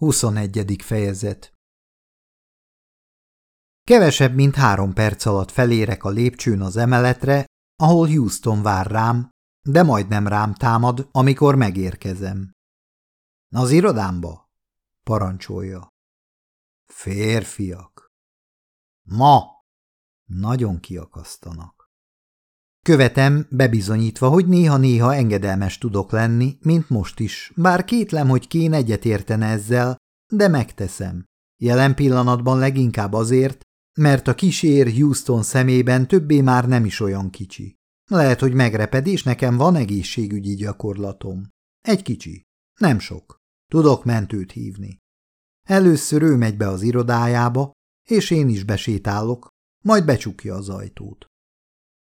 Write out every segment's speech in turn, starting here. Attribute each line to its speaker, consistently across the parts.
Speaker 1: 21. fejezet Kevesebb, mint három perc alatt felérek a lépcsőn az emeletre, ahol Houston vár rám, de majdnem rám támad, amikor megérkezem. Az irodámba? parancsolja. Férfiak. Ma! Nagyon kiakasztanak. Követem, bebizonyítva, hogy néha-néha engedelmes tudok lenni, mint most is, bár kétlem, hogy Kén egyetértene ezzel, de megteszem. Jelen pillanatban leginkább azért, mert a kísér Houston szemében többé már nem is olyan kicsi. Lehet, hogy megreped, és nekem van egészségügyi gyakorlatom. Egy kicsi. Nem sok. Tudok mentőt hívni. Először ő megy be az irodájába, és én is besétálok, majd becsukja az ajtót.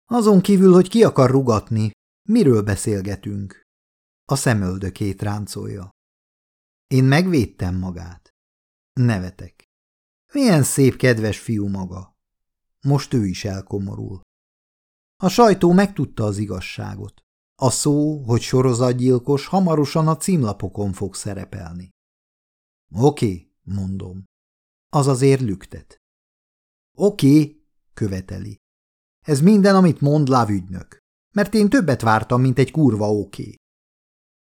Speaker 1: Azon kívül, hogy ki akar rugatni, miről beszélgetünk? A szemöldökét ráncolja. Én megvédtem magát. Nevetek. Milyen szép, kedves fiú maga. Most ő is elkomorul. A sajtó megtudta az igazságot. A szó, hogy sorozatgyilkos, hamarosan a címlapokon fog szerepelni. Oké, mondom. Az azért lüktet. Oké, követeli. Ez minden, amit mond lávügynök. Mert én többet vártam, mint egy kurva oké.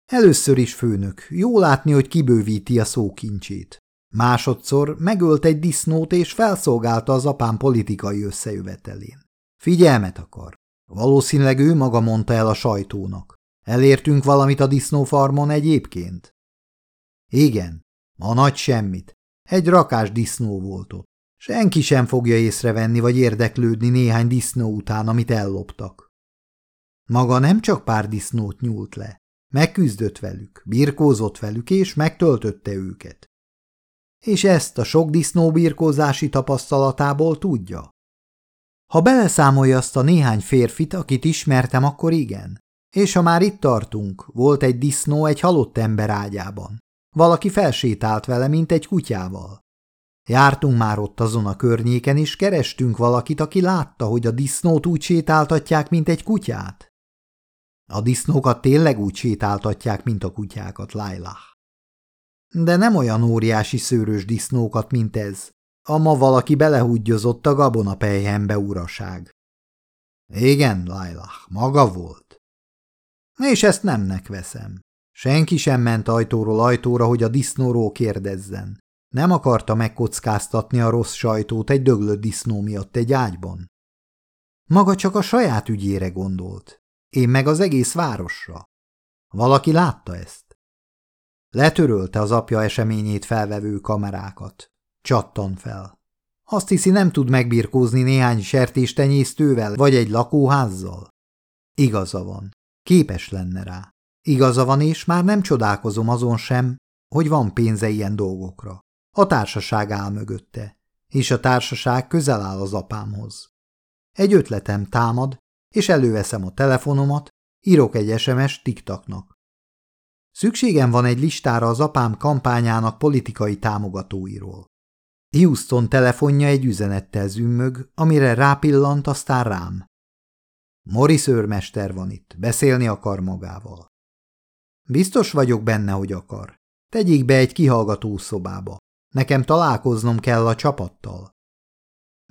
Speaker 1: Először is főnök, jó látni, hogy kibővíti a szókincsét. Másodszor megölt egy disznót és felszolgálta az apám politikai összejövetelén. Figyelmet akar. Valószínűleg ő maga mondta el a sajtónak. Elértünk valamit a disznófarmon egyébként? Igen, a nagy semmit. Egy rakás disznó volt ott. Senki sem fogja észrevenni vagy érdeklődni néhány disznó után, amit elloptak. Maga nem csak pár disznót nyúlt le. Megküzdött velük, birkózott velük, és megtöltötte őket. És ezt a sok disznó birkózási tapasztalatából tudja. Ha beleszámolja azt a néhány férfit, akit ismertem, akkor igen. És ha már itt tartunk, volt egy disznó egy halott ember ágyában. Valaki felsétált vele, mint egy kutyával. Jártunk már ott azon a környéken, és kerestünk valakit, aki látta, hogy a disznót úgy sétáltatják, mint egy kutyát. A disznókat tényleg úgy sétáltatják, mint a kutyákat, Lailah. De nem olyan óriási szőrös disznókat, mint ez. A ma valaki belehúgyozott a gabonapelyhembe uraság. Igen, Lailah, maga volt. És ezt nemnek veszem. Senki sem ment ajtóról ajtóra, hogy a disznóról kérdezzen. Nem akarta megkockáztatni a rossz sajtót egy döglött disznó miatt egy ágyban. Maga csak a saját ügyére gondolt, én meg az egész városra. Valaki látta ezt? Letörölte az apja eseményét felvevő kamerákat. Csattan fel. Azt hiszi, nem tud megbirkózni néhány sertéstenyésztővel vagy egy lakóházzal? Igaza van. Képes lenne rá. Igaza van, és már nem csodálkozom azon sem, hogy van pénze ilyen dolgokra. A társaság áll mögötte, és a társaság közel áll az apámhoz. Egy ötletem támad, és előveszem a telefonomat, írok egy SMS tiktaknak. Szükségem van egy listára az apám kampányának politikai támogatóiról. Houston telefonja egy üzenettel zümmög, amire rápillant, aztán rám. Morris őrmester van itt, beszélni akar magával. Biztos vagyok benne, hogy akar. Tegyék be egy kihallgató szobába. Nekem találkoznom kell a csapattal.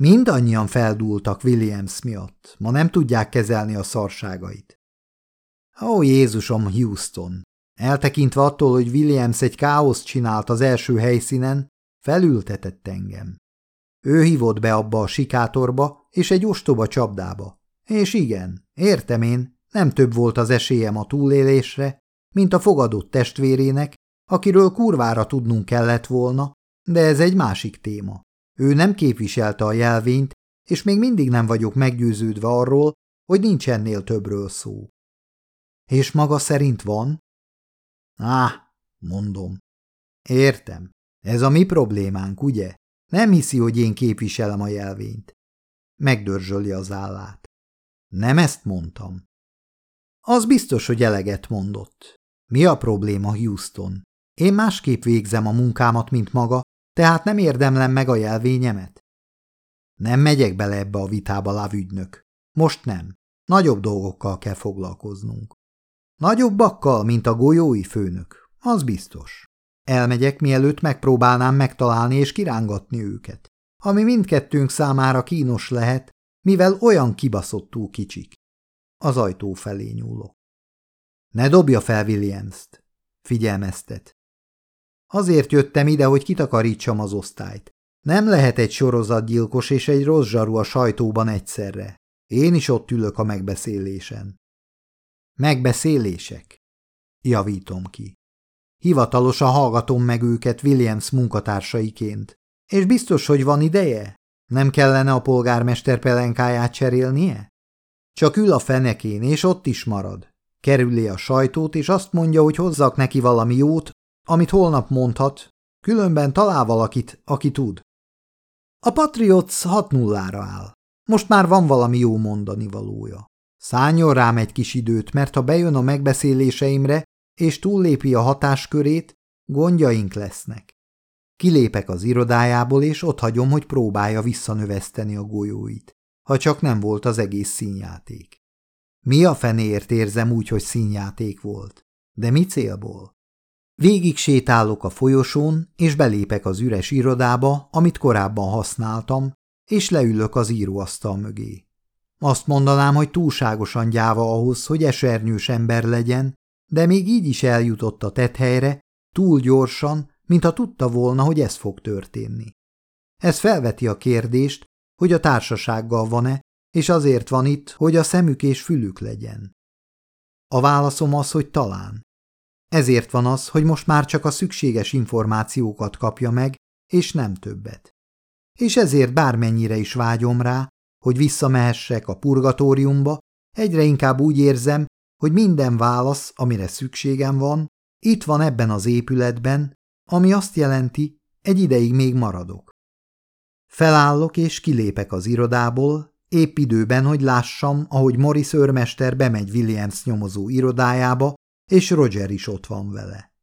Speaker 1: Mindannyian feldúltak Williams miatt, ma nem tudják kezelni a szarságait. Ó, Jézusom, Houston! Eltekintve attól, hogy Williams egy káoszt csinált az első helyszínen, felültetett engem. Ő hívott be abba a sikátorba és egy ostoba csapdába. És igen, értem én, nem több volt az esélyem a túlélésre, mint a fogadott testvérének, akiről kurvára tudnunk kellett volna, de ez egy másik téma. Ő nem képviselte a jelvényt, és még mindig nem vagyok meggyőződve arról, hogy nincs ennél többről szó. És maga szerint van? Á, mondom. Értem. Ez a mi problémánk, ugye? Nem hiszi, hogy én képviselem a jelvényt. Megdörzsöli az állát. Nem ezt mondtam. Az biztos, hogy eleget mondott. Mi a probléma, Houston? Én másképp végzem a munkámat, mint maga, tehát nem érdemlem meg a jelvényemet? Nem megyek bele ebbe a vitába, lávügynök. Most nem. Nagyobb dolgokkal kell foglalkoznunk. Nagyobbakkal, mint a golyói főnök, az biztos. Elmegyek, mielőtt megpróbálnám megtalálni és kirángatni őket, ami mindkettőnk számára kínos lehet, mivel olyan kibaszottú kicsik. Az ajtó felé nyúlok. Ne dobja fel Williams-t, figyelmeztet. Azért jöttem ide, hogy kitakarítsam az osztályt. Nem lehet egy sorozatgyilkos és egy rossz zsaru a sajtóban egyszerre. Én is ott ülök a megbeszélésen. Megbeszélések? Javítom ki. Hivatalosan hallgatom meg őket Williams munkatársaiként. És biztos, hogy van ideje? Nem kellene a polgármester pelenkáját cserélnie? Csak ül a fenekén, és ott is marad. Kerüli a sajtót, és azt mondja, hogy hozzak neki valami jót, amit holnap mondhat, különben talál valakit, aki tud. A Patriots 6 nullára áll. Most már van valami jó mondani valója. Szálljon rám egy kis időt, mert ha bejön a megbeszéléseimre, és túllépi a hatáskörét, gondjaink lesznek. Kilépek az irodájából, és ott hagyom, hogy próbálja visszanöveszteni a golyóit, ha csak nem volt az egész színjáték. Mi a fenéért érzem úgy, hogy színjáték volt? De mi célból? Végig sétálok a folyosón, és belépek az üres irodába, amit korábban használtam, és leülök az íróasztal mögé. Azt mondanám, hogy túlságosan gyáva ahhoz, hogy esernyős ember legyen, de még így is eljutott a tethelyre, túl gyorsan, mintha tudta volna, hogy ez fog történni. Ez felveti a kérdést, hogy a társasággal van-e, és azért van itt, hogy a szemük és fülük legyen. A válaszom az, hogy talán. Ezért van az, hogy most már csak a szükséges információkat kapja meg, és nem többet. És ezért bármennyire is vágyom rá, hogy visszamehessek a purgatóriumba, egyre inkább úgy érzem, hogy minden válasz, amire szükségem van, itt van ebben az épületben, ami azt jelenti, egy ideig még maradok. Felállok és kilépek az irodából, épp időben, hogy lássam, ahogy Morris őrmester bemegy Williams nyomozó irodájába, és Roger is ott van vele.